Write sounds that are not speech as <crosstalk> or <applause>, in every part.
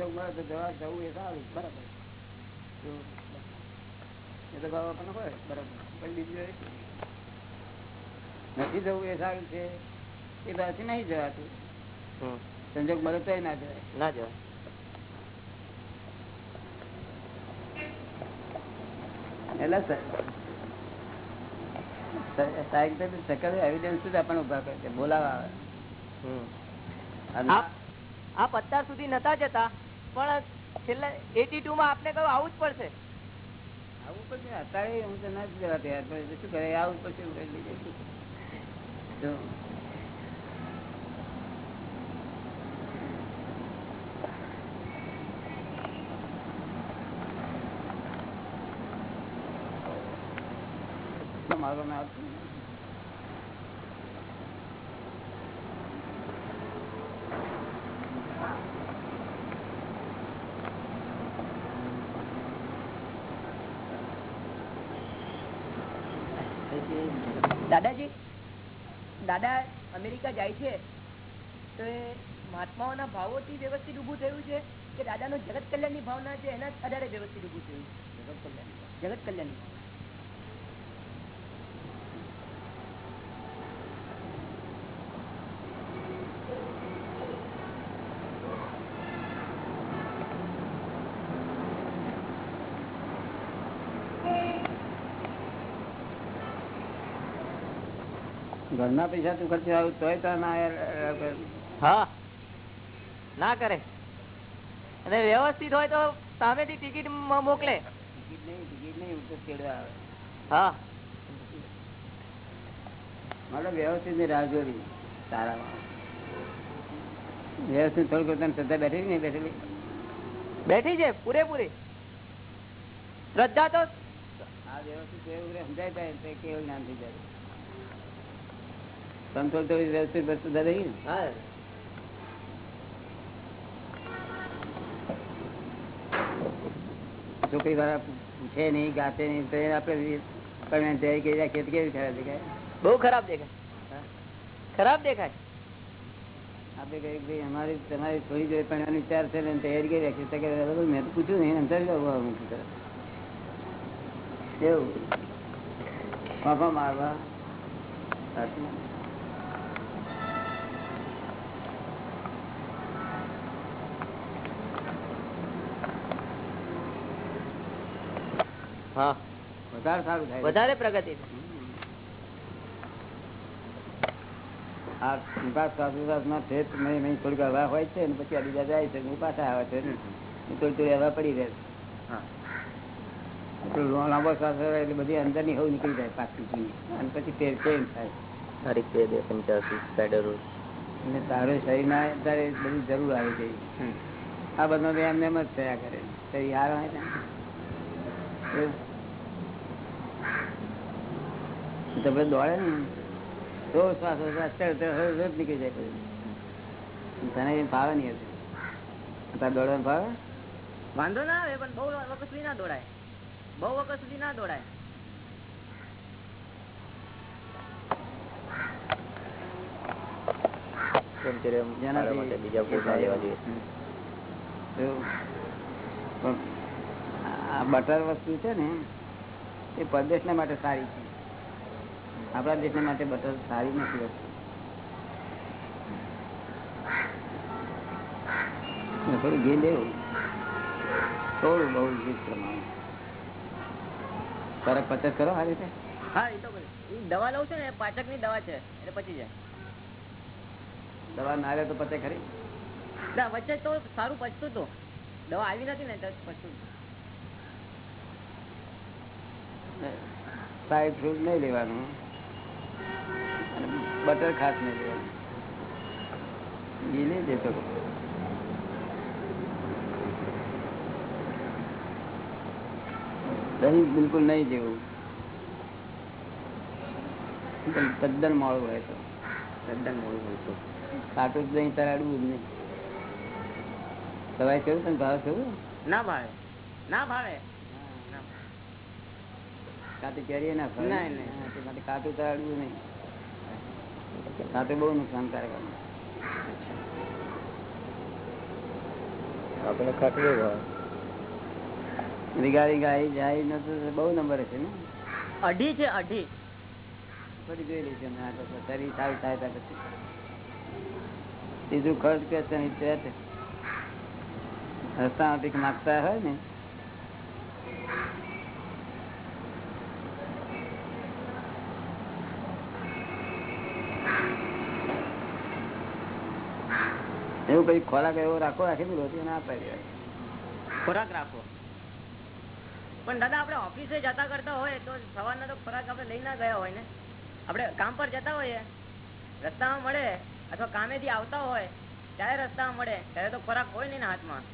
સંજોગ મળે તો જવા જવું એ સારું બરાબર. એ તો ભાવ આપણને હોય બરાબર. પણ બીજું નથી જવું એ સારું છે. એ પાછી નહીં જવાતું. સંજોગ મળે તો ના જવાય. ના જવાય. એટલે સાયન્ટિફિક સકલ એવિડન્સ જ આપણને ઊભા કરે છે બોલાવા આવે. હમ. અને આપ આપ અત્યાર સુધી નતા જતા? પણ છેલ્લા એટી ટુ માં આપને કહ્યું આવું જ પડશે. આવું પડશે અત્યારે હું તો ના જ જવા તૈયાર શું કરે? આવું પડશે મારો નામ આવતું નથી. દાદાજી દાદા અમેરિકા જાય છે, તો એ મહાત્માઓના ભાવોથી વ્યવસ્થિત ઊભું થયું છે કે દાદાનો જગત કલ્યાણની ભાવના છે એના આધારે વ્યવસ્થિત ઉભું થયું જગત કલ્યાણ જગત કલ્યાણની ઘરના પૈસા તું ખર્ચે આવું તોય તો ના હા. ના કરે. અને વ્યવસ્થિત હોય તો સામેથી ટિકિટ મોકલે. ટિકિટ નહીં ટિકિટ નહીં તો તેડવા આવે. હા. મારે વ્યવસ્થિતની રાહ જોડી સારામાં વ્યવસ્થિત થોડું પોતાની શ્રદ્ધા બેઠી નહીં બેઠેલી? બેઠી છે પૂરેપૂરી. શ્રદ્ધા તો આ વ્યવસ્થિત એવું સમજાય જાય કેવું જ્ઞાન થઈ જાય. સમતોલ તો વ્યવસ્થિત શ્રદ્ધા રહી ને હા છોકરી વાળા પૂછે નહીં ગાતે નહીં તો એને આપણે પણ તૈયારી કરી રાખીએ તો કેવી ખરાબ દેખાય બહુ ખરાબ દેખાય ખરાબ દેખાય આપણે કહીએ કે ભાઈ અમારી તમારી થોડી જોડે પણ એનો વિચાર છે ને તૈયારી કરી રાખી તો કે બરાબર, મેં તો પૂછ્યું નહીં અંતર મૂકી તરફ એવું ફાંફા મારવા સાચું. હા. વધારે સારું થાય. વધારે પ્રગતિ આ વિકાસ શ્વાસોશ્વાસમાં છે નહીં, નહીં થોડીક હવા હોય છે ને પછી આ બીજા જાય છે ને પાછા આવે છે ને. થોડી થોડી હવા પડી રહે છે. લાંબો શ્વાસ એટલે બધી અંદરની હવા નીકળી જાય પાછી અને પછી ચેન્જ થાય? તારીખ બે બે પંચ્યાસી સ્પાઈડર તારો તારે બધી જરૂર આવી ગઈ આ બધો તો એમને એમ જ થયા કરે. શરીર હાર હોય ને. એવું. તો બધે દોડે ને તો શ્વાસ નીકળી જાય પછી. તને ફાવે નહીં હતું તારે દોડવાનું ભાવે વાંધો ના આવે પણ બહુ વખત સુધી ના દોડાય. બહુ વખત સુધી ના દોડાય. બટર વસ્તુ છે ને એ પરદેશના માટે સારી છે. આપણા દેશના માટે બટર સારી નથી વસ્તુ. થોડું ઘી લેવું. થોડું બહુ ઘી પ્રમાણે. ફરક પચત કરો આ રીતે? હા એ તો દવા લઉં છું ને પાચકની દવા છે એટલે પછી જાય. દવા ના લે તો પચે ખરી? ના, વચ્ચે તો સારું પચતું હતું. દવા આવી નથી ને તો પચતું હતું. ફ્રૂટ નહીં લેવાનું. બટર ખાસ નહીં લેવાનું ઘી નહીં દેતો. દહીં બિલકુલ નહીં જેવું. તદ્દન મોડું હોય તો. તદ્દન મોડું હોય તો. કાટું જ દહીં તરાડવું જ નહીં. સવાય કેવું તને ભાવ કેવું ના ભાવે. ના ભાવે. કાતું કેરીએ ના ભાવે? કાંટું તરાડવું નહીં. કાંટું બહુ નુકસાનકારક. આપણે ખટલું રીગાડી ગાઈ જાય ન તો બહુ નંબર છે ને? અઢી છે અઢી. પડી જોઈ લઈશું અમે આ તો શરીર સારું થાય ત્યાં પછી. બીજું ખર્ચ કે છે નહીં તે જ. રસ્તામાંથી માગતા હોય ને? એવું કઈ ખોરાક એવો રાખો રાખેલું રોટી ના આપે ખોરાક રાખો. પણ દાદા આપણે ઓફિસે જતા કરતા હોય તો સવારના તો ખોરાક આપણે લઈ ના ગયા હોય ને. આપણે કામ પર જતા હોઈએ રસ્તામાં મળે અથવા કામેથી આવતા હોય ત્યારે રસ્તામાં મળે ત્યારે તો ખોરાક હોય નહીં ને હાથમાં.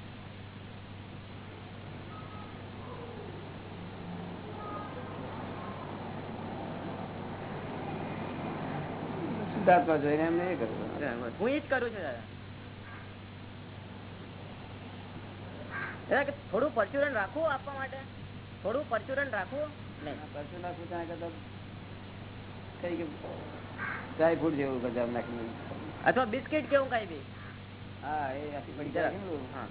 શુદ્ધાત્મા જોઈને એમ નહીં કરવું હું એ જ કરું છું દાદા દાદા કે થોડું પરચુરણ રાખવું આપવા માટે? થોડું પરચુરણ રાખવું? પરચુરણ રાખવું ત્યાં કદાચ કઈ ડ્રાય ફ્રૂટ જેવું બધા નાખી અથવા બિસ્કિટ કેવું કઈ બી? હા એ હા.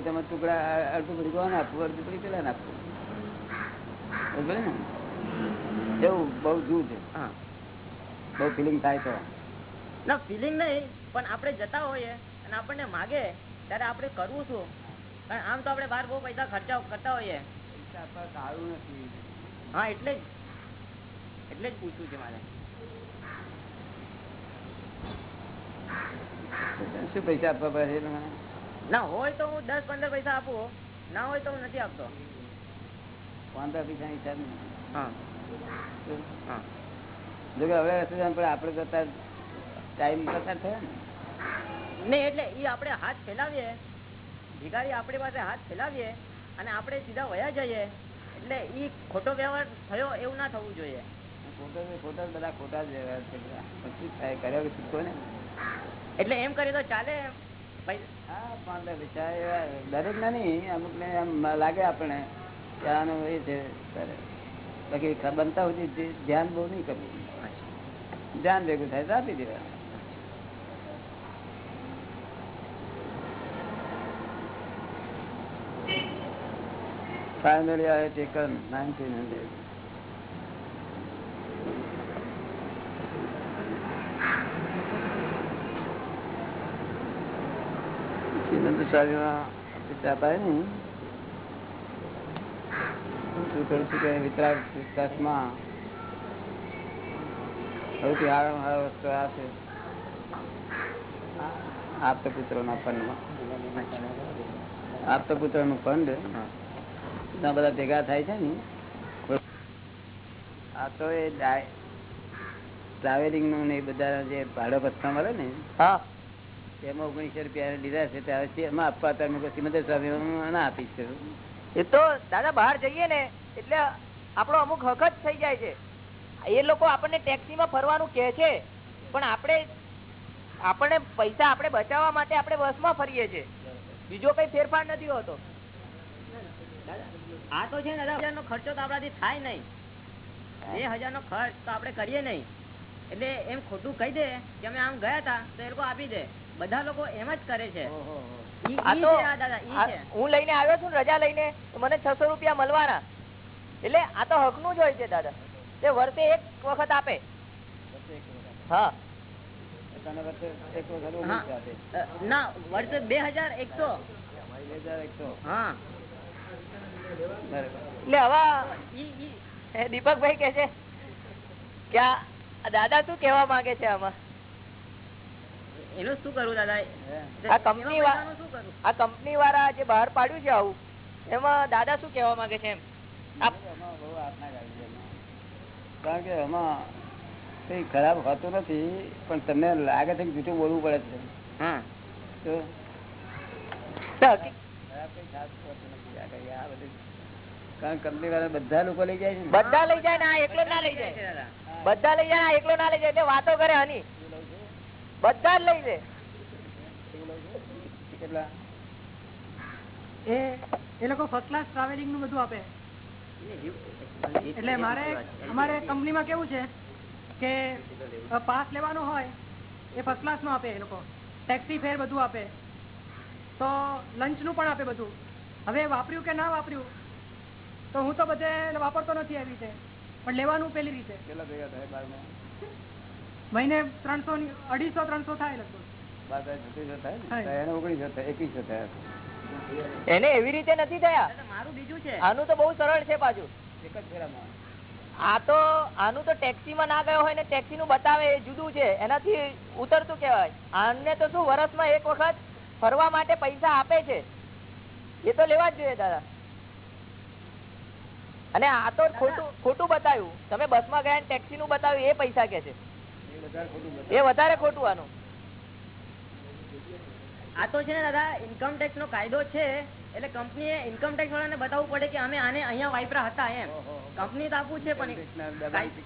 તેમાં ટુકડા અડધું પડીકો આને આપવું અડધું પડી પેલા નાખવું બરોબર ને? એવું બહુ જૂથ હા. બહુ ફિલિંગ થાય તો. ના ફિલિંગ નહીં પણ આપણે જતા હોઈએ અને આપણને માગે ત્યારે આપણે કરવું શું? કારણ આમ તો આપણે બહાર બહુ પૈસા ખર્ચા કરતા હોઈએ. સારું નથી. હા એટલે જ. એટલે જ પૂછવું છે મારે. શું પૈસા આપવા પડે ના હોય તો હું દસ પંદર પૈસા આપું ના હોય તો હું નથી આપતો. પંદર પૈસા હિસાબ હા. હા. જો હવે પણ આપણે કરતા ટાઈમ પસાર થયો ને. નહીં એટલે એ આપણે હાથ ફેલાવીએ. ભિગારી આપણી પાસે હાથ ફેલાવીએ અને આપણે સીધા વયા જઈએ. એટલે એ ખોટો વ્યવહાર થયો એવું ના થવું જોઈએ. ખોટા બધા ખોટા જ વ્યવહાર છે. ને? એટલે એમ કરીએ તો ચાલે. દરેક ના નહીં. અમુક ને એમ લાગે આપણે આનું એ છે બાકી બનતા હોય ધ્યાન બહુ નહીં કરવું. ધ્યાન ભેગું થાય તો આપી દેવા Finally, I have taken 1900. શ્રીનંદ સ્વામીમાં ચા પાય ને શું કરું છું કે વિતરાગ વિકાસમાં સૌથી સારો વસ્તુ આ છે આપતા પુત્રોના ફંડમાં આપતા પુત્રનું ફંડ બધા ભેગા થાય છે ને? આ તો એ ટ્રાવેલિંગનું ને એ બધા જે ભાડો પત્તા મળે ને એમાં ઓગણીસો રૂપિયા લીધા છે ત્યારે એમાં આપવા તમે પછી મદદ સ્વામી ના આપીશ. એ તો દાદા બહાર જઈએ ને એટલે આપણો અમુક હક જ થઈ જાય છે. એ લોકો આપણને ટેક્સીમાં ફરવાનું કહે છે પણ આપણે આપણને પૈસા આપણે બચાવવા માટે આપણે બસમાં ફરીએ છીએ. બીજો કઈ ફેરફાર નથી હોતો. આ તો છે ને દાદા હજાર નો ખર્ચો તો આપણાથી થાય નહીં. બે હજાર નો ખર્ચ તો આપણે કરીએ નહીં. એટલે એમ ખોટું કહી દે કે અમે આમ ગયા હતા તો એ લોકો આપી દે. બધા લોકો એમ જ કરે છે. હું લઈને આવ્યો છું રજા લઈને મને છસો રૂપિયા મળવાના. એટલે આ તો હકનું જ હોય છે દાદા. તે વર્ષે એક વખત આપે. હા. ના વર્ષે બે હજાર એકસો. એકસો. હા. એટલે હવે દીપકભાઈ કે છે કે દાદા શું કેવા માંગે છે આમાં? એનું શું કરું દાદા? આ કંપની આ કંપની વાળા જે બહાર પાડ્યું છે આવું એમાં દાદા શું કેવા માંગે છે એમાં. કારણ કે એમાં કઈ ખરાબ હોતું નથી પણ તમને લાગે છે કે જૂઠું બોલવું પડે છે. હા તો તો હકી- ખરાબ કઈ ખાસ હોતું નથી આ કઈ આ બધું કારણ કંપની વાળા બધા લોકો લઈ જાય બધા લઈ જાય ને એકલો ના લઈ જાય. બધા લઈ જાય એકલો ના લઈ જાય એટલે વાતો કરે હની. બધા જ લઈ જાય. કેટલા? એ એ લોકો ફર્સ્ટ ક્લાસ ટ્રાવેલિંગનું બધું આપે. એટલે મારે અમારે કંપનીમાં કેવું છે કે પાસ લેવાનો હોય એ ફર્સ્ટ ક્લાસ નો આપે એ લોકો. ટેક્સી ફેર બધું આપે. તો લંચનું પણ આપે બધું. હવે વાપર્યું કે ના વાપર્યું? તો હું તો બધે વાપરતો નથી આવી રીતે. પણ લેવાનું પેલી રીતે. કેટલા ભેગા થાય બારમાં મહિને ત્રણસો અઢીસો ત્રણસો થાય લગભગ. બાર થાય છત્રીસો થાય ને? હા. તો એને ઓગણીસો થાય એકવીસો થયા. એને એવી રીતે નથી થયા. મારું બીજું છે. આનું તો બહુ સરળ છે પાછું એક જ ફેરામાં. આ તો આનું તો ટેક્સી માં ના ગયો હોય ને ટેક્સી નું બતાવે એ જુદું છે. એનાથી ઉતરતું કેવાય આને તો શું વર્ષમાં એક વખત ફરવા માટે પૈસા આપે છે. એ તો લેવા જ જોઈએ દાદા. અને આ તો ખોટું ખોટું બતાવ્યું. તમે બસમાં ગયા ટેક્સી નું બતાવ્યું એ પૈસા કે છે? એ વધારે ખોટું આનું. આ તો છે ને દાદા ઇન્કમ ટેક્સ નો કાયદો છે એટલે કંપની ઇન્કમ ટેક્સ વાળાને બતાવવું પડે કે અમે આને અહીંયા વાપરા હતા એમ. કંપની તો આપવું છે પણ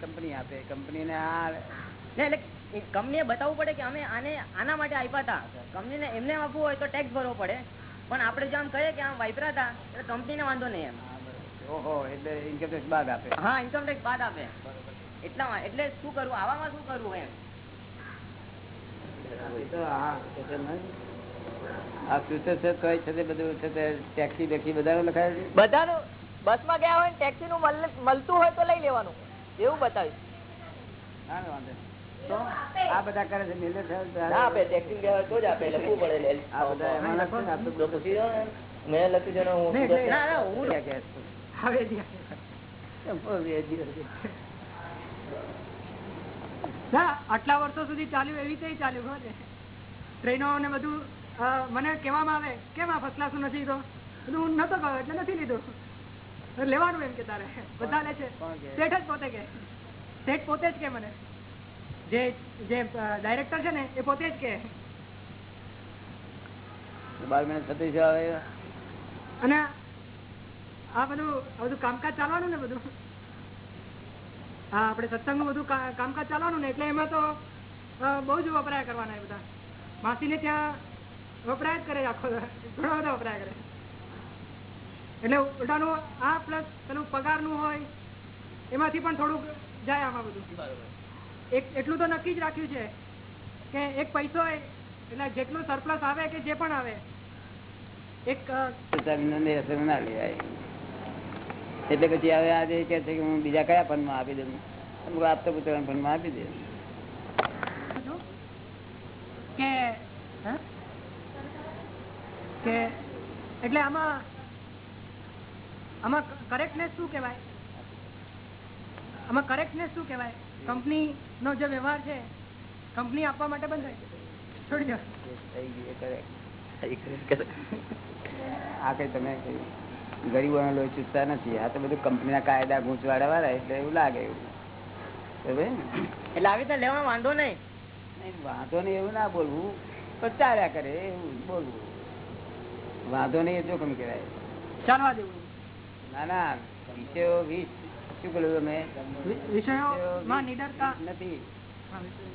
કંપની આપે કંપનીને આ ને એટલે કંપનીએ બતાવવું પડે કે અમે આને આના માટે આપ્યા હતા. કંપનીને એમને આપવું હોય તો ટેક્સ ભરવો પડે. પણ આપણે જો આમ કહીએ કે આમ વાઇપરા હતા એટલે કંપનીને વાંધો નહીં એમ. ઓહો એટલે બાદ આપે. હા બાદ આપે. એટલે શું કરવું? આવામાં શું કરવું એમ? આ છે ને, ફ્યુચર છે તોય છે બધું છે ટેક્સી બેક્સી બધા લખાય છે? બધાનું. બસમાં ગયા હોય ટેક્સી નું મળતું હોય તો લઈ લેવાનું. એવું બતાવીશ. હા વાંધો આ બધા કરે છે મિલે આપે ટેક્સી ગયા તો જ આપે લખવું પડે આ બધા લખો ને મેં લખ્યું છે હું હવે આટલા વર્ષો સુધી ચાલ્યું એવી રીતે ચાલ્યું ટ્રેનો ને બધું મને કેવામાં આવે કેમ આ ફર્સ્ટ ક્લાસ નથી તો હું નતો ગયો એટલે નથી લીધું. લેવાનું એમ કે તારે બધા લે છે. શેઠ જ પોતે કે શેઠ પોતે જ કે મને. જે જે ડાયરેક્ટર છે ને એ પોતે જ કે બાર મહિના આવે અને આ બધું બધું કામકાજ ચાલવાનું ને બધું? હા, આપણે સત્સંગનું બધું કામકાજ ચાલવાનું ને, એટલે એમાં તો બહુ જ વપરાય કરવાના એ બધા. માસીને ત્યાં વપરાય કરે આખો ઘણો બધો વપરાય કરે. એટલે ઉલટાનું આ પ્લસ પેલું પગારનું હોય, એમાંથી પણ થોડુંક જાય આમાં બધું. એક, એટલું તો નક્કી જ રાખ્યું છે કે એક પૈસો એટલે જેટલું સરપ્લસ આવે કે જે પણ આવે, એક ના લેવાય. એટલે પછી હવે આજે કે છે કે હું બીજા કયા ફંડમાં આપી દઉં? અમુક આપતો પુત્ર ફંડમાં આપી દે. કે એટલે આમાં આમાં કરેક્ટનેસ શું કહેવાય? આમાં કરેક્ટનેસ શું કહેવાય? કંપની નો જે વ્યવહાર છે કંપની આપવા માટે બંધ છોડી દો. આ કઈ તમે કઈ ગરીબોનો લોહી ચૂસતા નથી. આ તો બધું કંપનીના કાયદા ગૂંચવાડા વાળા એટલે એવું લાગે એવું. એટલે આવી રીતે વાંધો નહીં. વાંધો નહીં એવું ના બોલવું. પણ ચાલ્યા કરે એવું બોલવું. વાંધો નહીં એ જોખમ કહેવાય. ચાલવા દેવું ના ના વિષયો વીસ. શું કહ્યું તમે? વિષયોમાં નિડરતા? નથી. વિષયો.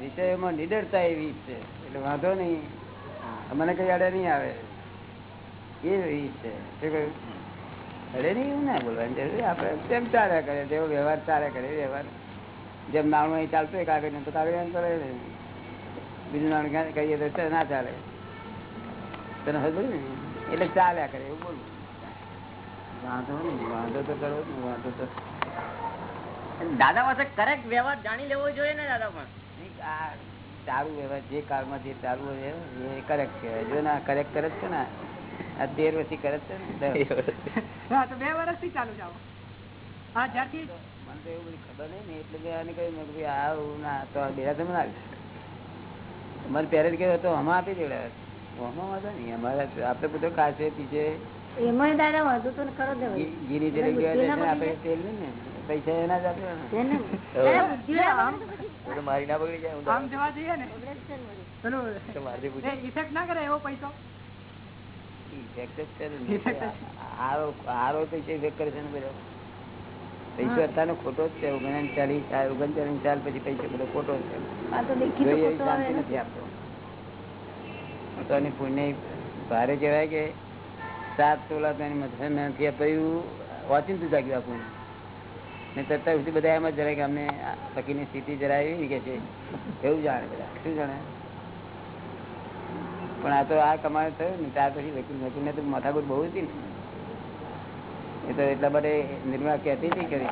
વિષયોમાં નિડરતા એવી છે. એટલે વાંધો નહીં. મને કઈ અડે નહીં આવે. એ રીત? છે શું કહ્યું? અરે નહીં એવું ના બોલવાની. જરૂર આપણે તેમ ચાલ્યા કરે તેવો વ્યવહાર ચાલ્યા કરે વ્યવહાર. જેમ નાણું અહીં ચાલતું હોય કાગળ તો કાગળ એમ કરે. બીજું નાણું કહીએ તો ના ચાલે. તને હજુ ને? એટલે ચાલ્યા કરે એવું બોલું. વાંધો નહીં વાંધો તો કરવો જ વાંધો તો. દાદા પાસે કરેક્ટ વ્યવહાર જાણી લેવો જોઈએ ને દાદા પણ સારું વ્યવહાર જે કાળમાં જે ચાલુ હોય એ કરેક્ટ કહેવાય. જો ના કરેક્ટ કરે છે ને. આ તેર વર્ષથી કરે છે ને? <laughs> હા તો બે વર્ષથી ચાલુ જાઓ હા જ્યારથી મને તો એવું બધી ખબર નહીં ને એટલે આને કહ્યું મેં કીધું આવું ના તો તમે ના મને કહ્યું તો હમણાં આપી દેવડાવે. હમણાં વાંધો નહીં અમારે આપણે બધો ખાશે પીછે એમાં દાદા વાંધો તો ખરો જ હોય. ઘી- ઘીની તેલ બુદ્ધિ ના આપણે તેલ નહીં ને પૈસા એના જ <laughs> મારી ના બગડી જાય આમ જવા જઈએ. ઇફેક્ટ ના કરે એવો પૈસો. ખોટો જ છે ઓગણચાલીસ ઓગણચાલીસ સાલ પછી પૈસો બધો ખોટો છે. આ તો દેખી તો જોઈએ એવી ખોટો આવે શાંતિ નથી આપતો. એની પુણ્ય ભારે કહેવાય કે સાત તોલા તેની મથે નથી આપ્યું ઓચિંતું જાગ્યું આપણું ને તત્તા સુધી બધા એમ જ જરાય કે અમને પકીની સ્થિતિ જરાય એવી કે છે. એવું જાણે બધા. શું જાણે? પણ આ તો આ કમાય થયું ને ત્યાર પછી વકીલ તો માથાકૂટ બહુ હતી ને. એ તો એટલા માટે નિર્મા કહેતી હતી કરી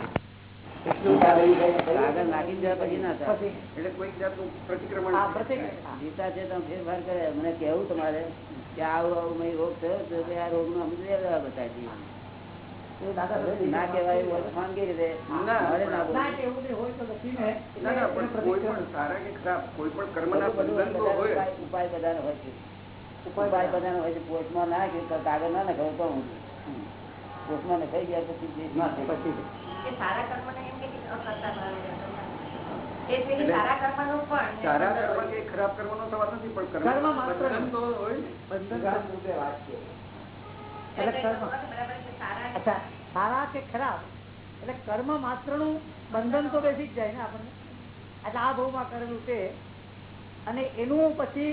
આગળ નાખી દીધા પછી ના થાય. એટલે કોઈ જાતનું પ્રતિક્રમણ ગીતા છે તો ફેરફાર કરે. મને કેવું તમારે કે આવું આવું મેં રોગ થયો તો આ રોગનું અમે દવા બતાવી ના કહેવાય કેવી રીતે. કે એવું કંઈ હોય. તો કોઈ સારા કે ખરાબ કોઈ પણ કર્મના બધું બધું બંધન તો બધા હોય ઉપાય- ઉપાય બધાનો હોય છે ઉપાય બધાનો હોય છે પોસ્ટમાં ના કે કાગળ ના નખાય તો હું પોસ્ટમાં નખાઈ ગયા પછી જે ના થાય પછી. સારા કર્મને એમ કે અકર્તા ભાવે રહેતો. એ જ રીતે સારા કર્મનું પણ સારા કર્મ કે ખરાબ કર્મનો સવાલ નથી પણ કર્મ કર્મ બંધન તો હોય. બંધન એટલે એટલે કર્મ. છે સારા કે ખરાબ? એટલે કર્મ માત્રનું બંધન તો બેસી જ જાય ને આપણને. એટલે આ ભાવમાં કરેલું છે. અને એનું પછી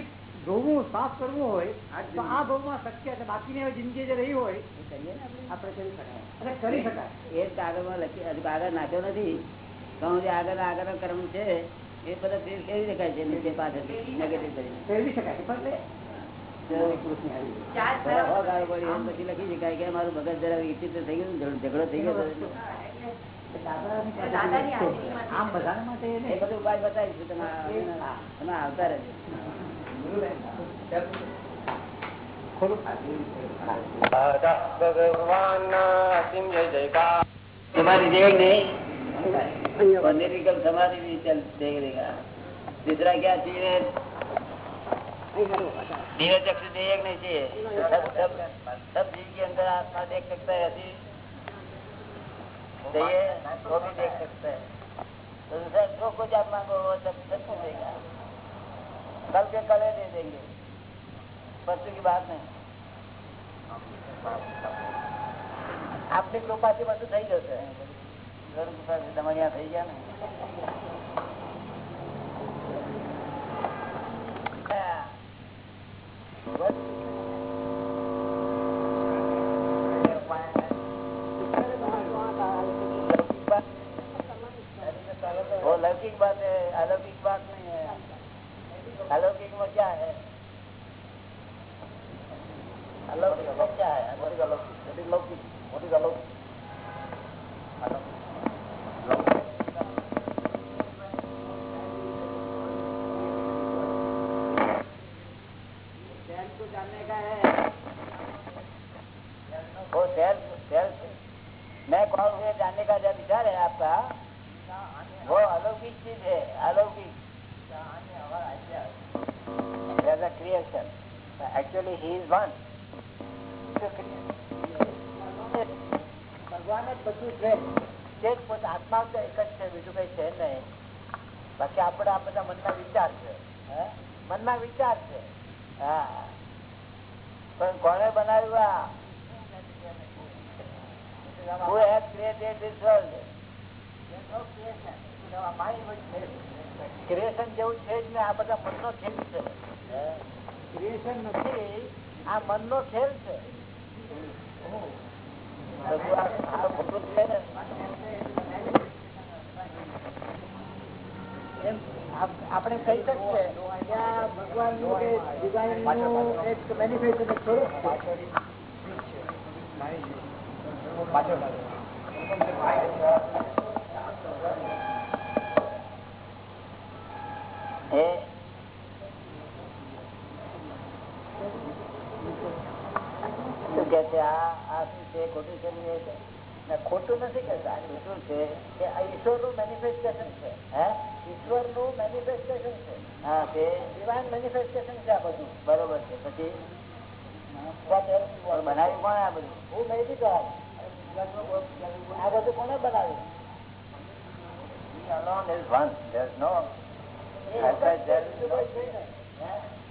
ધોવું સાફ કરવું હોય તો આ ભાવમાં શક્ય છે. બાકીની જિંદગી જે રહી હોય કરીએ ને આપણે. કરી શકાય. એટલે કરી શકાય. એ જ કાગળમાં લખી હજુ કાગળ નાખ્યો નથી. તો જે આગળ આગળ કર્મ છે એ બધા ફેર કેવી શકાય છે? નીચે પાછળ નેગેટિવ કરીને. ફેરવી શકાય પછી લખી શકાય કે મારું મગજ જરા વિચિત્ર થઈ ગયું ઝઘડો થઈ ગયો આમ બધા માટે એ બધું ઉપાય બતાવીશું તમે તમે આવતા રહેજો. समाधि देख नहीं। कब समाधि भी चल, देख देगा दूसरा क्या चाहिए? धीरे चक्षु देख नहीं चाहिए। सब सब सब के अंदर आत्मा देख सकता है ऐसी भी देख सकता है। तो जो कुछ आप मांगो कल के कले दे देंगे परसों की बात नहीं આપની કૃપાથી બધું થઈ જશે ઘર કૃપાથી તમારી આ થઈ ગયા ને હા. लौकिक बात वो लौकिक बात है अलौकिक बात नहीं है अलौकिक में क्या है अलौकिक में क्या है अलौकिक what is है वो सेल्फ सेल्फ मैं कौन जानने का जब विचार है आपका। वो अलौकिक चीज़ है अलौकिक। Creation. Actually, he is one. ભગવાન જ બધું છે. તે પોતે આત્મા તો એક જ છે બીજું કઈ છે નહીં. બાકી આપણે આ બધા મનના વિચાર છે. મનના વિચાર છે. હા. પણ કોને બનાવ્યું આ? Who has created this world? Creation જેવું છે જ ને આ બધા મનનો ખેલ છે. ક્રિએશન નથી, આ મન નો ખેલ છે. ને આપણે કહી શકીએ કે આ ભગવાનનું કે ડિઝાઇનનું એક મેનિફેસ્ટેશન એક સ્વરૂપ છે એ શું કે છે આ આ શું છે ખોટું છે ને એ છે. ના, ખોટું નથી કહેતા. ખોટું છે કે ઈશ્વરનું મેનિફેસ્ટેશન છે. હે? ઈશ્વરનું મેનિફેસ્ટેશન છે. હા તે ડિવાઇન મેનિફેસ્ટેશન છે આ બધું. બરોબર છે. પછી? બનાવ્યું કોણે આ બધું? હું આ. કોને બનાવ્યું?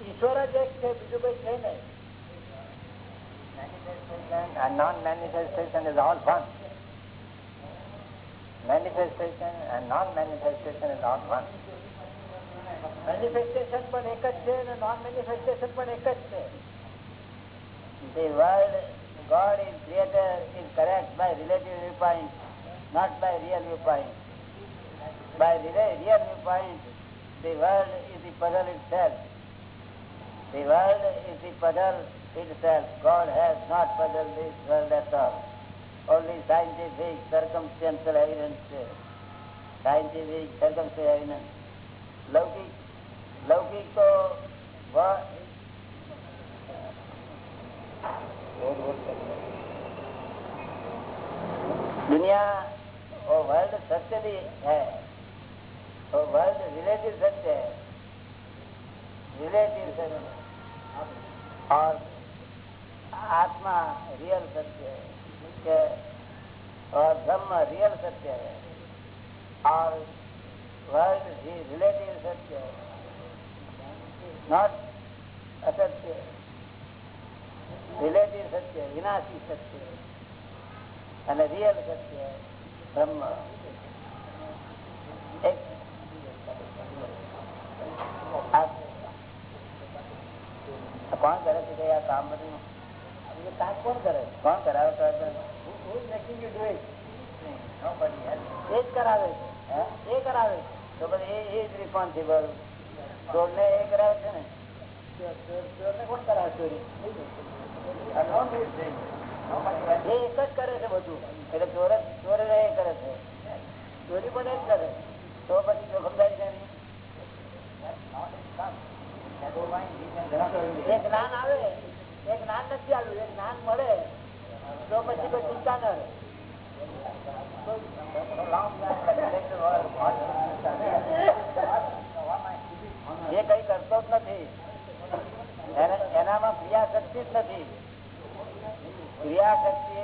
ઈશ્વર જ એક છે બીજું કોઈ છે નહીં. And non-manifestation is all one. Manifestation and non-manifestation is all one. Manifestation પણ એક જ છે અને non-manifestation પણ એક જ છે. The world, God is creator is correct by relative viewpoint, not by real viewpoint. By rela- real viewpoint, the world is the puzzle itself. The world is the puzzle itself, God has not puzzled this world at all. Only scientific, circumstantial evidence is. Scientific, circumstantial evidence. Laukik, laukik to what? दुनिया और world सत्य भी है और world relative सत्य है आत्मा real सत्य है कि- और ब्रह्म रियल सत्य है और वर्ल्ड रिलेटिव सत्य है नॉट असत्य રિલેટિવ સત્ય વિનાશી સત્ય અને રિયલ સત્ય બ્રહ્મ એક આ- આ કોણ કરે છે કે આ કામ બધું આ કામ કોણ કરે? કોણ કરાવે એ જ કરાવે છે. એ કરાવે તો પછી એ જ રિસ્પોન્સિબલ ચોરને એ કરાવે છે ને? ચોરને કોણ કરાવે ચોરી એ એક જ કરે છે બધું. એટલે ચોર ચોર એ કરે છે. ચોરી પણ એ જ કરે. તો પછી જોખમદારી છે જ્ઞાન આવે. એક જ્ઞાન નથી આવ્યું એક જ્ઞાન મળે. તો પછી કોઈ ચિંતા ન રહે. એ કઈ કરતો જ નથી. એનામાં ક્રિયાશક્તિ જ નથી. ક્રિયાશક્તિ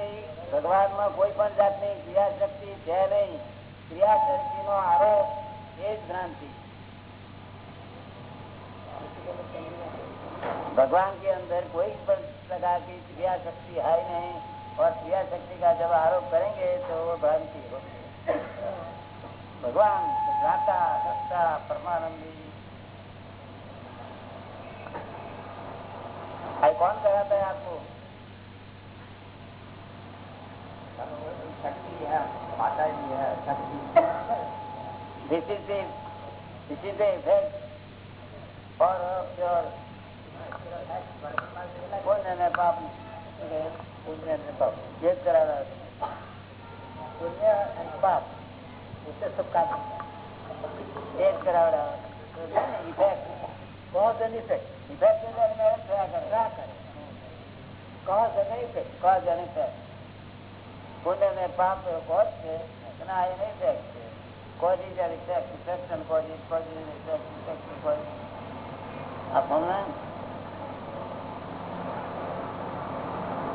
ભગવાનમાં કોઈ પણ જાતની ક્રિયાશક્તિ છે નહીં. ક્રિયાશક્તિ નો આરોપ એ જ ભ્રાંતિ. भगवान के अंदर कोई प्रकार की क्रिया शक्ति है नहीं और क्रिया शक्ति का जब आरोप करेंगे तो वो भ्रांति होगी। भगवान दाता सत्ता परमानंदी। भाई कौन कराता है आपको? शक्ति है माता जी है शक्ति। This is this is the effect और प्योर પુણ્ય પાપ પુણ્ય પાપ. જે કરાવે પુણ્ય અને પાપ એટલે સબ કામ એ જ કરાવડાવે effect cause and effect effect એટલે મેળ થયા કરે. ને પાપ છે. આ એને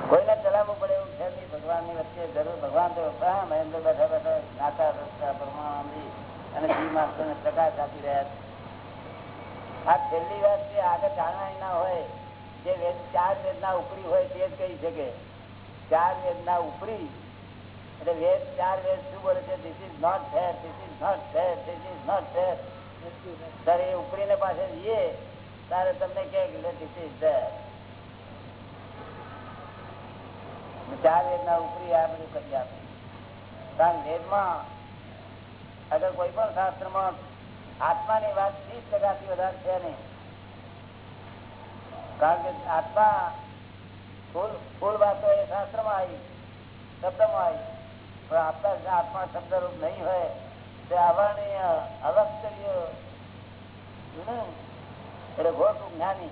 કોઈને ચલાવવું પડે એવું છે નહીં. ભગવાનની વચ્ચે જરૂર. ભગવાન તો મહેન્દ્ર બેઠા બેઠા નાતા રસ્તા પરમાનંદી અને જીવ માત્ર ને પ્રકાશ આપી રહ્યા છે. આ છેલ્લી વાત છે આગળ જાણવાની ના હોય. જે વેદ ચાર વેદના ઉપરી હોય તે જ કહી શકે. ચાર વેદના ઉપરી. એટલે વેદ ચાર વેદ શું બોલે છે? This is not fair this is not fair this is not fair ત્યારે એ ઉપરી ને પાસે જઈએ ત્યારે તમને કે ધીસ ઇઝ ધેર ચાર વેદના ઉપરી આ બધું કરી આપે. કારણ વેદમાં અગર કોઈ પણ શાસ્ત્રમાં આત્માની વાત ત્રીસ ટકાથી વધારે છે નહીં. કારણ કે આત્મા ફૂલ ફૂલ વાતો એ શાસ્ત્રમાં આવી શબ્દમાં આવી. પણ આત્મા આત્મા શબ્દ રૂપ નહીં હોય તે આવરણીય અવક્તવ્ય હમ, એટલે ઘોટું જ્ઞાની.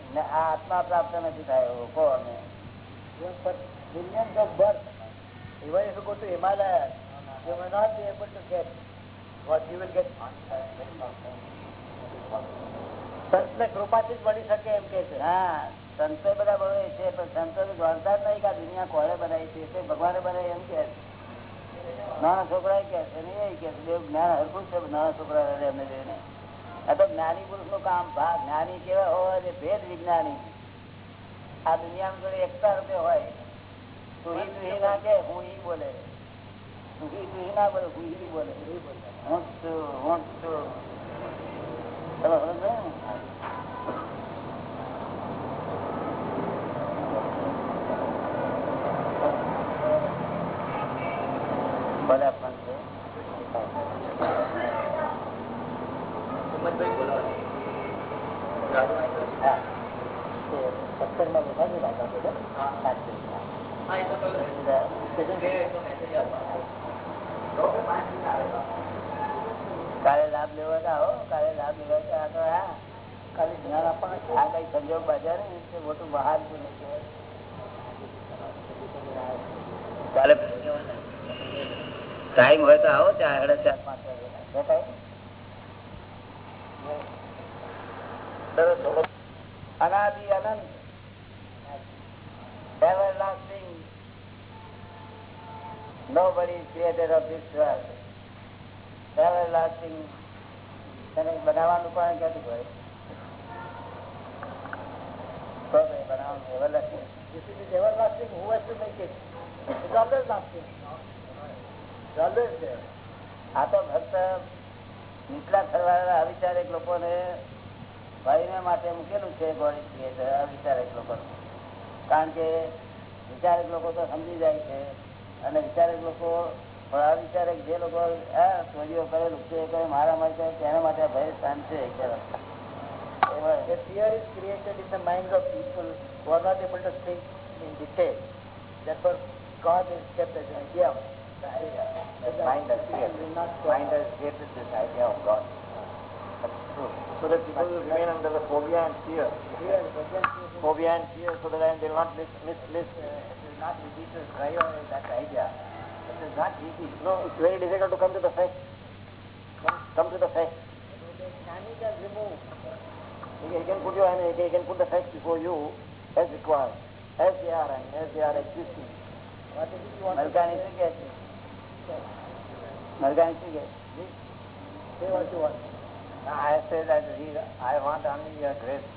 ને આ આત્મા પ્રાપ્ત નથી થયો કો અમે millions of births even if you go to Himalaya you may not be able to get what you સંતને કૃપાથી જ મળી શકે એમ કે છે. હા, સંતો બધા બને છે, પણ સંતો જાણતા જ નહીં, કે દુનિયા કોણે બનાવી છે? તે ભગવાને બનાવી એમ કે નાના છોકરા કે છે, નહીં કે છે. જ્ઞાન હરખું છે નાના છોકરા એમને જોઈને. તો જ્ઞાની પુરુષનું કામ. ભાગ જ્ઞાની કેવા હોય છે ભેદ વિજ્ઞાની. આ દુનિયામાં જોડે એકતા રૂપે હોય. તું હી તું ના કે હું ઈ બોલે. તું હી ના બોલે હું હી બોલે. હું છું હું છું. તમે સમજો ને? ભલે પણ છે. હા. તે સત્તરમાં બેઠા છે દાદા બધા. સાચું. કાલે લાભ લેવો તો આવો કાલે લાભ લેવો તો આ તો હા કાલે જ્ઞાન આપવાનું આ કઈ સંજોગ બજાર ને તે મોટું બહાર નહીં કહેવાય. કાલે ટાઈમ હોય તો આવો ચાર સાડા ચાર પાંચ વાગે છે ટાઈમ? અનાદિ અનંત everlasting nobody is created of this world everlasting તેને બનાવવાનું પણ ક્યાંથી હોય આ તો ફક્ત નીચલા થરવાળા અવિચારક લોકોને ભાઈને માટે મૂકેલું છે ગોળી ક્રિએટર અવિચારક લોકોનું કારણ કે વિચારક લોકો તો સમજી જાય છે અને વિચારક લોકો પણ અવિચારક જે લોકો આ ચોરીઓ કરેલું છે કે મારા માટે તેના માટે ભય સ્થાન છે The fear is created in the minds of people who are not able to think in detail. Therefore, God is kept as an idea of the idea. The mind has created, mind has created this idea of God. So that people remain under the phobia and fear. Fear, phobia and fear, so that they will not miss, miss, miss. Uh, it is not easy to try or that idea. It is not easy. No, it's very difficult to come to the fact. Come to the fact. You can put your hand, you can put the facts before you as required, as they are and as they are existing. What is it you want Mercanizing to get? Mercanizing. Say what you want. I say that he, I want only your grace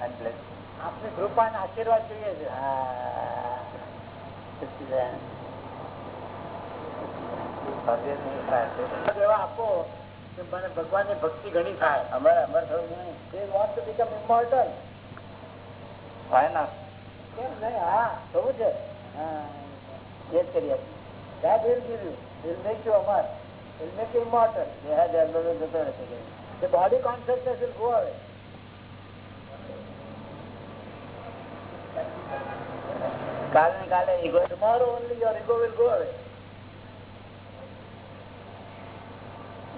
and blessing. આપની કૃપા અને આશીર્વાદ જોઈએ છે એવા આપો કે મને ભગવાનની ભક્તિ ઘણી થાય અમારે અમારે થવું નહીં? કેમ નહીં હા થવું છે હા એ જ કરી આપીએ That will give you. Will make you amar. Will make you immortal. દેહા જતો રહેશે કે The body consciousness will go away. ego tomorrow only your ego will go away.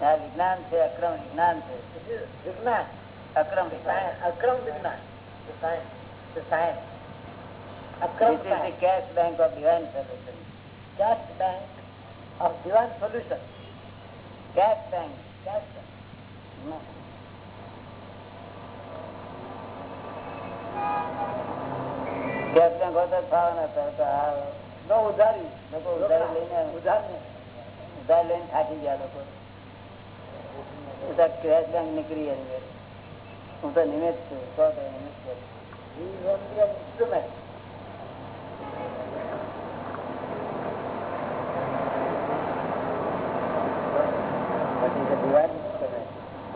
આ વિજ્ઞાન છે અક્રમ વિજ્ઞાન છે વિજ્ઞાન અક્રમ વિજ્ઞાન અક્રમ વિજ્ઞાન science અક્રમ. કેશ બેંક હોતા થવાના હતા તો આ નો ઉધારી લોકો ઉધારી લઈને ઉધાર ઉધાર લઈને થાકી ગયા લોકો બધા કેશ બેંક નીકળી હું તો નિમિત્ત છું તો તો નિમિત્ત છું ઇન્સ્ટ્રુમેન્ટ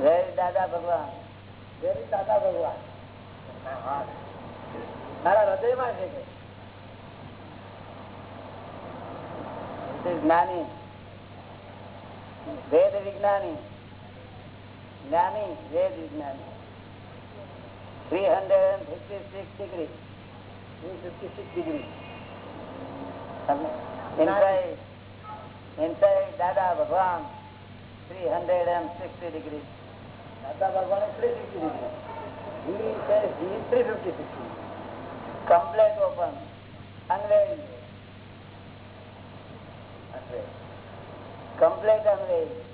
જય દાદા ભગવાન જય દાદા ભગવાન મારા હૃદયમાં છે કે જ્ઞાની વેદ વિજ્ઞાની. જ્ઞાની વેદ વિજ્ઞાની. Three hundred and fifty six degree three fifty six degree inside Dada Bhagwan three hundred and sixty degree Dada Bhagwan three sixty degree three fifty he is 356 complete complete unveiled.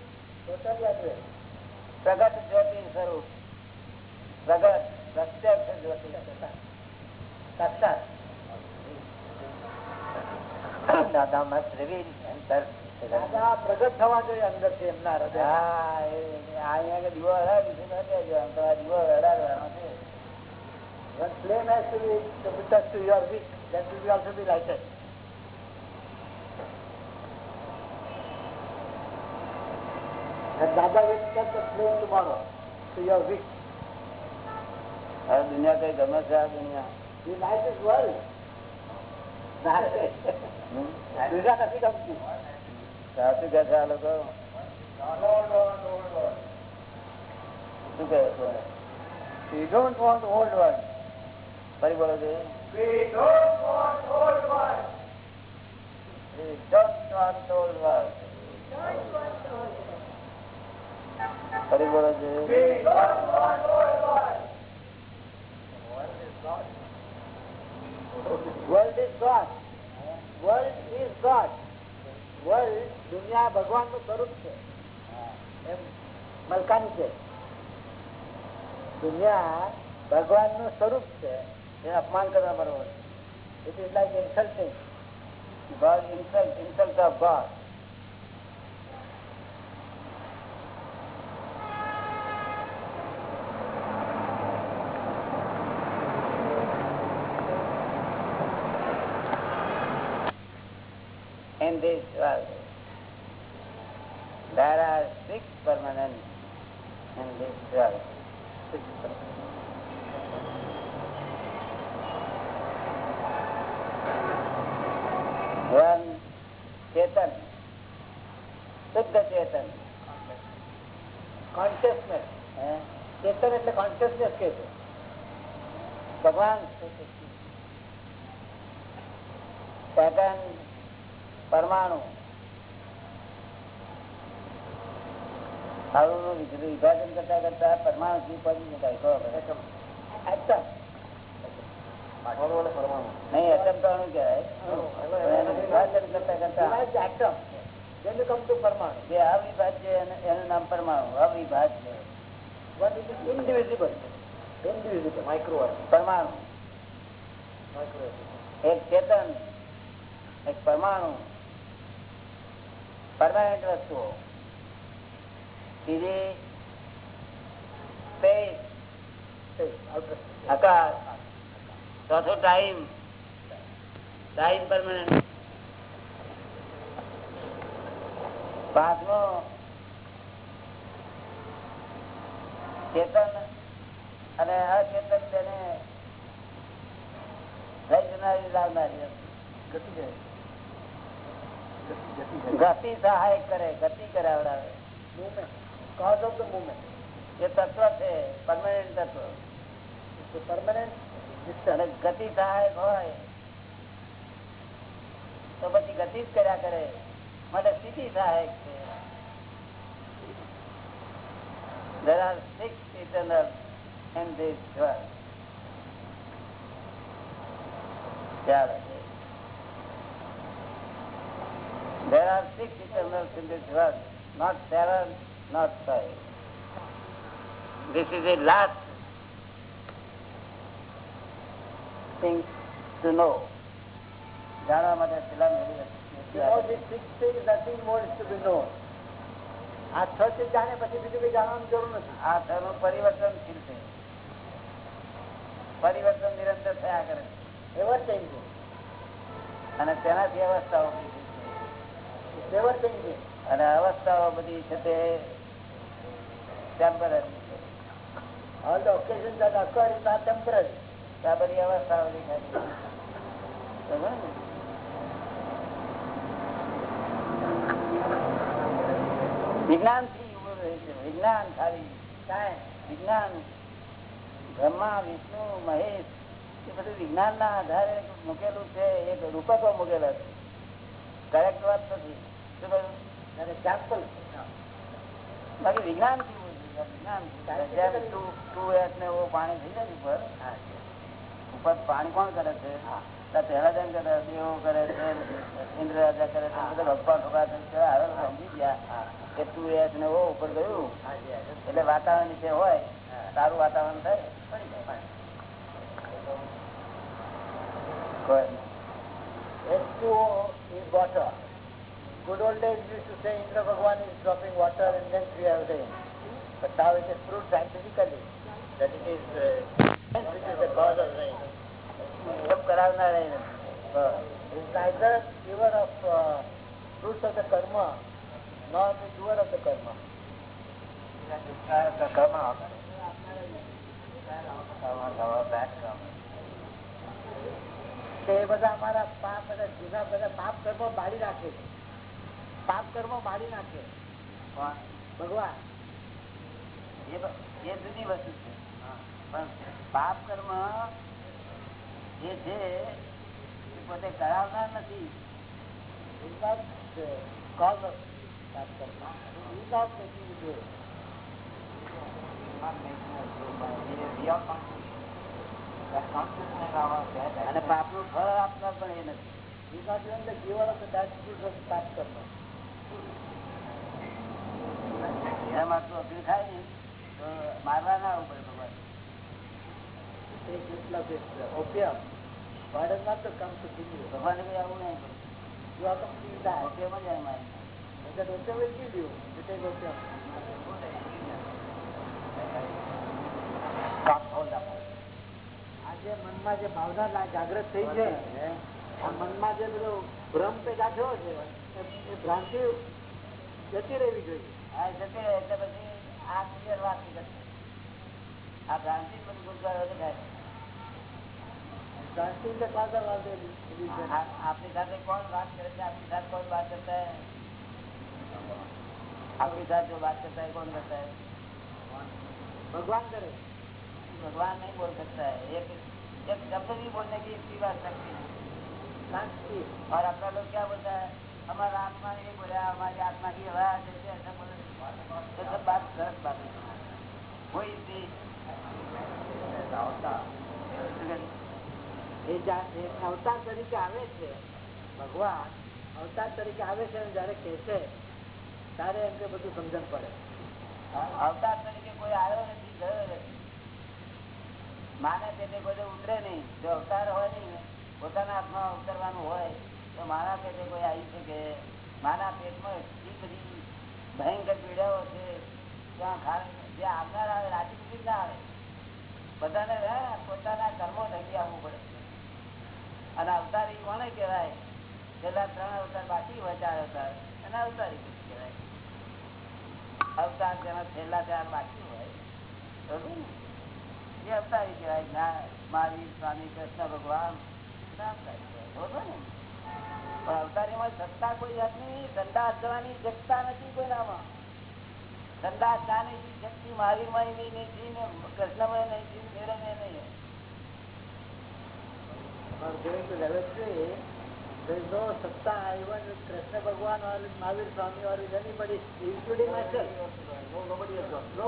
પ્રગટ જ્યોતિ સ્વરૂપ. પ્રગટ પ્રત્યક્ષ જ્યોતિ સાક્ષાત. દાદામાં must અંતર પ્રગટ થવા જોઈએ અંદર છે એમના હૃદય હા અહીંયા દીવો જવાનું દીવો હડાવવાનો છે. When flame has to be to be to your wick, that will also be lighted. And Baba will touch the flame tomorrow to your wick. હવે દુનિયા કઈ ગમે છે આ દુનિયા You like this world. દુનિયા નથી ગમતી સાચું કે છે આ લોકો શું કહે છે We don't want old world. ફરી બોલો છે We don't want old world. We don't want old world. ફરી બોલો છે We don't want old world. ભગવાનનું સ્વરૂપ છે. એમ મલકાની છે. દુનિયા ભગવાનનું સ્વરૂપ છે. એ અપમાન કરવા બરોબર it is like insulting God insult insult of God In this world, there are six permanent in this world. Six permanent. One Chetan, શુદ્ધ ચેતન કોન્શિયસનેસ ચેતન એટલે કોન્શિયસનેસ કે છે ભગવાન સેકન્ડ પરમાણુ. વિભાજન કરતા કરતા પરમાણુ સુધી પડી કહો એટમ નહીં એટમ તો વિભાજન કરતા કરતા પરમાણુ. જે અવિભાજ્ય એને- નામ પરમાણુ. અવિભાજ્ય. ઇન્ડિવિઝિબલ ઇન્ડિવિઝિબલ માઇક્રો પરમાણુ. એક ચેતન એક પરમાણુ. પરમાનન્ટ વસ્તુઓ. બીજી આકાશ ચોથો ટાઈમ ટાઈમ પરમાનન્ટ. પાંચમો, ચેતન અને અચેતન તેને લઈ જનારી લાવનારી ગતિ. સહાયક કરે, ગતિ કરાવડાવે. કોઝ ઓફ ધ મુવમેન્ટ એ તત્વ છે પરમાનન્ટ તત્વ. પરમાનન્ટ ગતિ સહાયક હોય, તો પછી ગતિ જ કર્યા કરે. માટે સ્થિતિ સહાયક છે. There are six eternal in this world. ચાલો. There are six eternals in this world, not seven, not five. This is the last thing to know. જાણવા માટે પેલા. આ છ જાણે પછી બીજું કઈ જાણવાની જરૂર નથી આ ધર્મ પરિવર્તનશીલ છે પરિવર્તન નિરંતર થયા કરે છે એવર ચેન્જ અને તેનાથી અવસ્થાઓ અને અવસ્થાઓ બધી છે તે temporary all the occasion that વિજ્ઞાન છે. વિજ્ઞાન ખાલી સાયન્સ વિજ્ઞાન, બ્રહ્મા, વિષ્ણુ, મહેશ, એ બધું વિજ્ઞાન ના આધારે મૂકેલું છે. એક રૂપકો મૂકેલા છે. કરેક્ટ વાત નથી. બાકી વિજ્ઞાન પાણી ઉપર. ઉપર પાણી કોણ કરે છે? પહેલા જેમ કરે દેવો કરે છે ઇન્દ્ર રાજા કરે છે બધા ભગવાન ભગવાન સમજી ગયા કે તું એ ને ઓ ઉપર ગયું. એટલે વાતાવરણ નીચે હોય સારું વાતાવરણ થાય. કોઈ. H2O is water. good old days we used to say Indra Bhagwan is dropping water and then we have rain. But now it is proved scientifically that it is uh, which is the cause of rain. એમ કરાવનાર એ નથી. He is neither giver of uh, fruits of the karma nor the doer of the karma. કે એ બધા અમારા પાપ બધા જૂના બધા પાપ કર્મો બાળી નાખે છે પાપ કર્મ મારી નાખે. ભગવાન, એ જુદી વસ્તુ છે. પણ પાપ કર્મ જે છે, એ પોતે કરાવનાર નથી. પાપ. અને પાપનું ફળ આપનાર પણ એ નથી. He is not even the giver of the bad fruits of પાપ કર્મ એના માટે અપીલ થાય ને તો મારવા ના આવું પડે ભગવાન uh, to kill you. ભગવાન કઈ આવું નહીં પડે You are come to die. Okay મજા મારી But that opium will kill you. You take opium. આ જે મનમાં જે ભાવના જાગૃત થઈ છે આ મનમાં જે બધો ભ્રમ પેદા થયો છે એ- ભ્રાંતિ જતી રહેવી જોઈએ જતી રહે એટલે પછી આ ક્લિયર વાત નીકળશે આ ભ્રાંતિ બધું ગુરુદ્વારા વધુ થાય ભ્રાંતિ એટલે કાગળ વાળેલી બધી છે. આ- આપણી સાથે કોણ बात करे છે આપણી साथ कौन बात करता है आपके साथ जो बात करता है कौन करता है ભગવાન કરે भगवान नहीं बोल सकता है एक एक शब्द भी बोलने की इसकी बात सकती है શાંતિ और अपना लोग क्या बोलता है અમારા અવતાર તરીકે આવે છે, ભગવાન અવતાર તરીકે આવે છે જયારે કે છે, ત્યારે એમ કે બધું સમજણ પડે. અવતાર તરીકે કોઈ આવ્યો નથી, ગયો નથી. માને તેને બધે ઉતરે નહીં. જો અવતાર હોય નહીં પોતાના હાથમાં ઉતરવાનું હોય તો મારા પેટે કોઈ આવી શકે? મારા પેટમાં એટલી બધી ભયંકર પીડાઓ છે, ત્યાં ખાલી જે આવનાર આવે રાજી ખુશી ના આવે, બધાને પોતાના કર્મો ઢંકી આવવું પડે. અને અવતારી કોને કહેવાય? પેલા ત્રણ અવતાર બાકી હોય, ચાર અવતાર. અને અવતારી કહેવાય? અવતાર જેના છેલ્લા ચાર બાકી હોય? એ અવતારી કહેવાય મારી, સ્વામી, કૃષ્ણ, ભગવાન અવતારી કહેવાય. બરોબર ને. પણ અવતારીમાં સત્તા કોઈ જાતની સંદાસ જવાની શકતા નથી કોઈનામાં સંદાસ જાની શક્તિ મહાવીરમાં નહીં નથી ને કૃષ્ણમાં નહીં મેળવે નહીં satta even with Krishna Bhagwan or with Mahavir Swami or with anybody, including myself. No,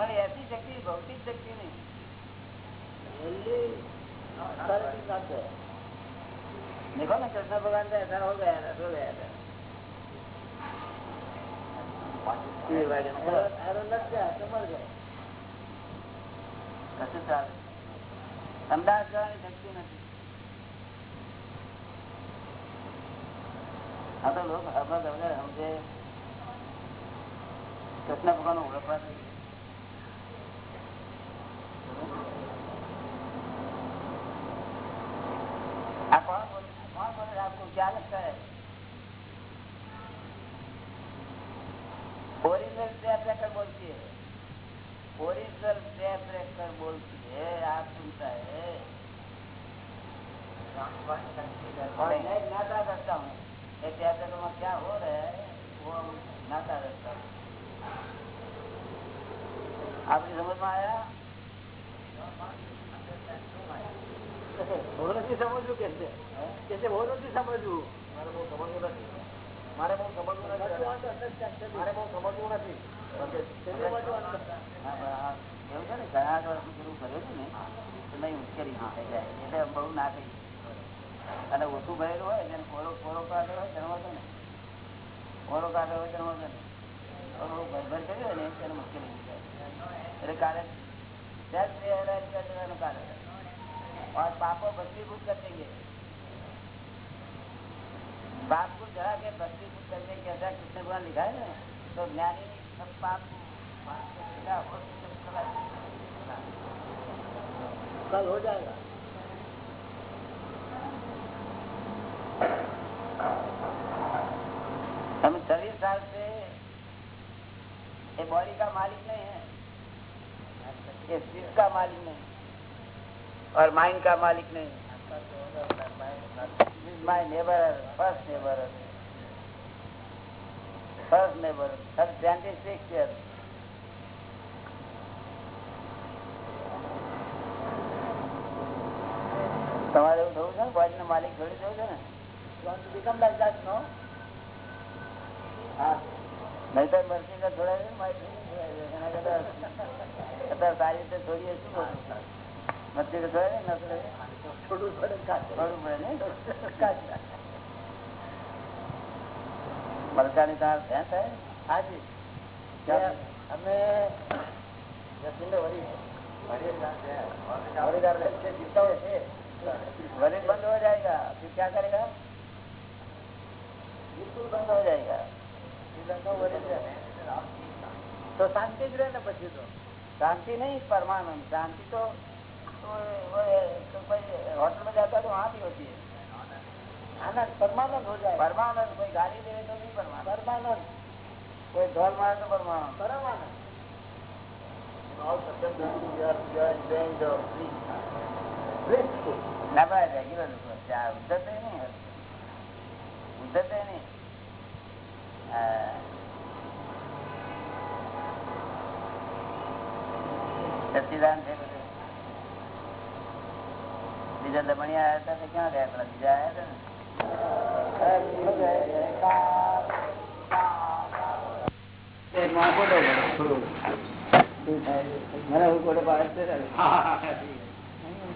पर ऐसी शक्ति भौतिक शक्ति नहीं Only authority is not there. देखो ना कृष्ण भगवान का ऐसा हो गया था हो गया था ये वाले में Arrow, arrow लग गया, समझ गए. કશું ચાલે અમદાવાદ જવાની શક્તિ નથી આ તો લોકો હમણાં તમને સમજે કૃષ્ણ ભગવાન ઓળખવા आपको क्या लगता है ओरिजिनल નથી સમજવું કે છે. કે છે બહુ નથી સમજવું. મારે બહુ સમજવું નથી. મારે બહુ સમજવું નથી મારે બહુ સમજવું નથી. એવું છે ને ઘણા શરૂ કર્યું હતું ને એટલે મુશ્કેલી થઈ જાય. એટલે બહુ ના થઈ અને ઓછું ભરેલું હોય જેને કોરો કોરો કાઢો હોય તેનો વાંધો ને કોરો કાઢો હોય તેનો વાંધો ને ભરભર કર્યું હોય ને તેને મુશ્કેલી એટલે કાલે ત્યાં બે હજાર કરવાનું કારણ और पापो भस्मीभूत कर देंगे। पाप को जरा के भस्मीभूत करने के ऐसा कृष्ण भगवान लिखा है ना? तो ज्ञानी सब पाप देगा। कल हो जाएगा। हम छब्बीस साल से ये बॉडी का मालिक नहीं है। ये का मालिक नहीं। और माइंड का मालिक नहीं my neighbour first neighbour first neighbour sir twenty six year તમારે એવું થવું છે ને બોડી નો માલિક છોડી દેવું છે ને Want to become like that, no? હા નહીં તો મરસી તો છોડાય ને મારી એના કરતા કરતા સારી રીતે છોડીએ શું ખોટું? મરસી તો છોડાય ને ન છોડાય થોડું થોડું કાઢ છોડવું પડે ને કાઢ મરચાની તાર ત્યાં થાય હાજી क्या? અમે જસીને વળી વળીદાર રહેશે જીવતા હોય છે वरिष्ठ बंद हो जाएगा फिर क्या करेगा बिल्कुल बंद हो जाएगा શ્રીલંકા વળી છે તો શાંતિ જ રહે ને પછી તો शांति नहीं परमानंद शांति तो, तो, वो है, तो कोई होटल में जाता है तो वहाँ भी होती है આનંદ પરમાનંદ હો જાય परमानंद कोई गाली दे तो नहीं परमानंद પરમાનંદ कोई ढोल मारे तो परमानंद પરમાનંદ all circumstances you are, બીજા દમણી આવ્યા હતા તો ક્યાં ગયા પેલા બીજા આવ્યા હતા થોડું. શું થાય? મને એવું ખોટો પાડે છે ને.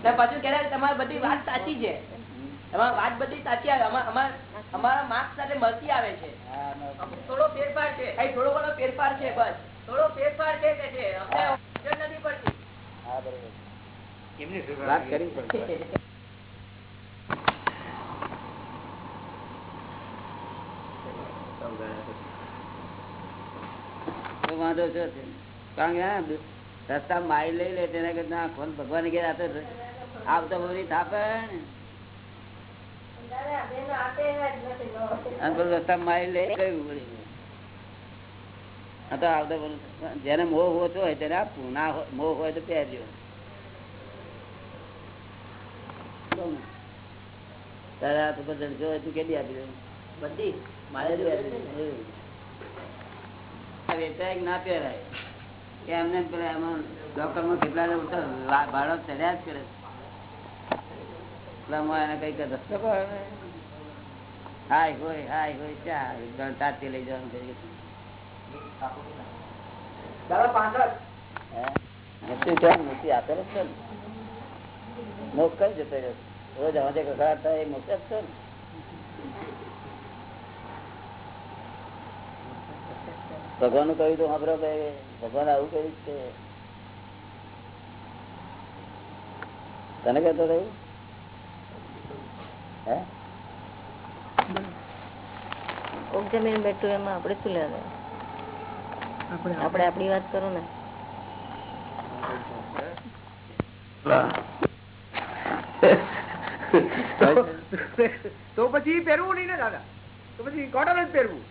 તો પાછું કે તમારી બધી વાત સાચી છે. એમાં વાત બધી સાચી આવે. અમાર- અમાર- અમારા માર્ક્સ સાથે મળતી આવે છે. થોડો ફેરફાર છે. થોડો ઘણો ફેરફાર છે બસ. થોડો ફેરફાર છે કે છે. અમને નથી પડતી. હા, બરોબર. વાત કરવી વાંધો છે? કારણ કે રસ્તા માઈ લઈ લે તેના કરતા ફોન ભગવાન ઘેર આતો આવતો બધી થાપે રસ્તા માઈ લઈ ગયું. આ તો આવતા જેને મોહ ઓછો હોય તેને આપવું ના મોહ હોય તો પહેરજો તારે હાથ ઉપર જડજો હોય તું કેટલી આપી દઉં? બધી? મારે વેચાય ના પહેરાય. કે એમને પેલા એમાં લોકરમાં કેટલા ભાડો ચડ્યા જ કરે. એટલામાં એને કંઈક રસ્તો પડે હાય હોય હાય હોય ચા. ગણતાથી લઈ જવાનું કરી દાદા પાંચ હે? નથી આપેલો? છે ને મોક્ષ કઈ જતો રહ્યો? રોજ હવે કકડાટ થાય એ મોક્ષ જ છે ને? ભગવાનનું કહ્યું તો સાંભળો કે ભગવાન આવું કહ્યું છે તને કહેતો રહ્યું? હે? કોક જમીન બેઠું એમાં આપણે શું લેવા આપણે આપણી વાત કરો ને. તો પછી પહેરવું નહીં ને દાદા. તો પછી કોટન જ પહેરવું.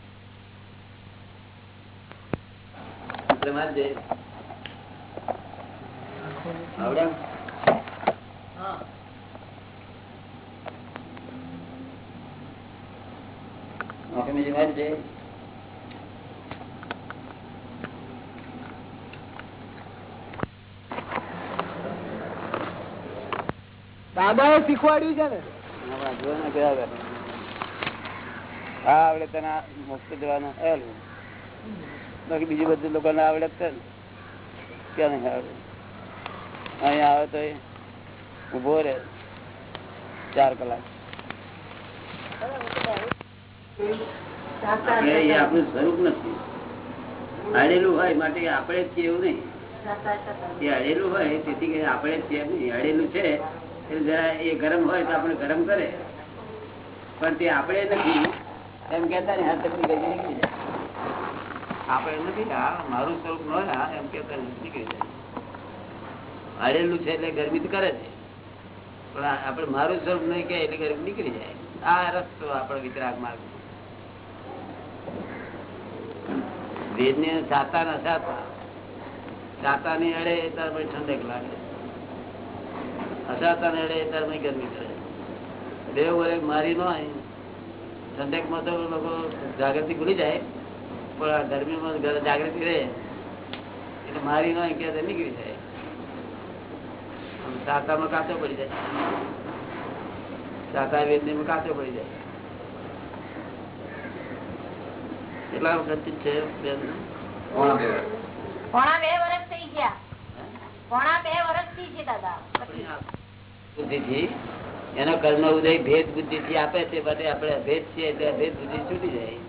દાદા એ શીખવાડ્યું છે ને? હા આવડે તને મુક્ત જવાનું હેલું. બાકી બીજું બધું લોકોને આવડે છે ને. ક્યાં નહીં આવડે? અહીંયા આવે તો ઊભો રહે. ચાર કલાક. આપણું સ્વરૂપ નથી. હાડેલું હોય માટે આપણે જ છીએ એવું નહીં. એ અડેલું હોય તેથી કે આપણે જ છીએ નહીં. અડેલું છે જરા એ ગરમ હોય તો આપણે ગરમ કરે. પણ તે આપણે નથી. એમ કેતા ને હાથ તકલીફ નીકળી જાય. આપણે નથી મારું સ્વરૂપ ન એમ કેતા નીકળી જાય. અડેલું છે એટલે ગરમી તો કરે છે. પણ આપણે મારું સ્વરૂપ નહીં કે એટલે ગરમી નીકળી જાય. આ રસ્તો આપણો વિતરાગ માર્ગ વેદને સાતા ના સાતા. સાતા ની અડે ત્યારે ઠંડક લાગે. તાર ગરમી કરે દેવ વરે મારી ન હોય ઠંડકમાં તો લોકો જાગૃતિ ભૂલી જાય પણ આ ગરમીમાં જાગૃતિ રહે એટલે મારી ન હોય કે નીકળી જાય. સાતામાં કાચો પડી જાય. સાતા વેદમાં કાચો પડી જાય. કેટલા વખત છે. પોણા બે. વર્ષ થઈ ગયા. પોણા બે વર્ષથી છે દાદા એનો કર્મ ઉદય ભેદ બુદ્ધિ થી આપે છે, બધે આપણે ભેદ છીએ એટલે અભેદ બુદ્ધિ છૂટી જાય.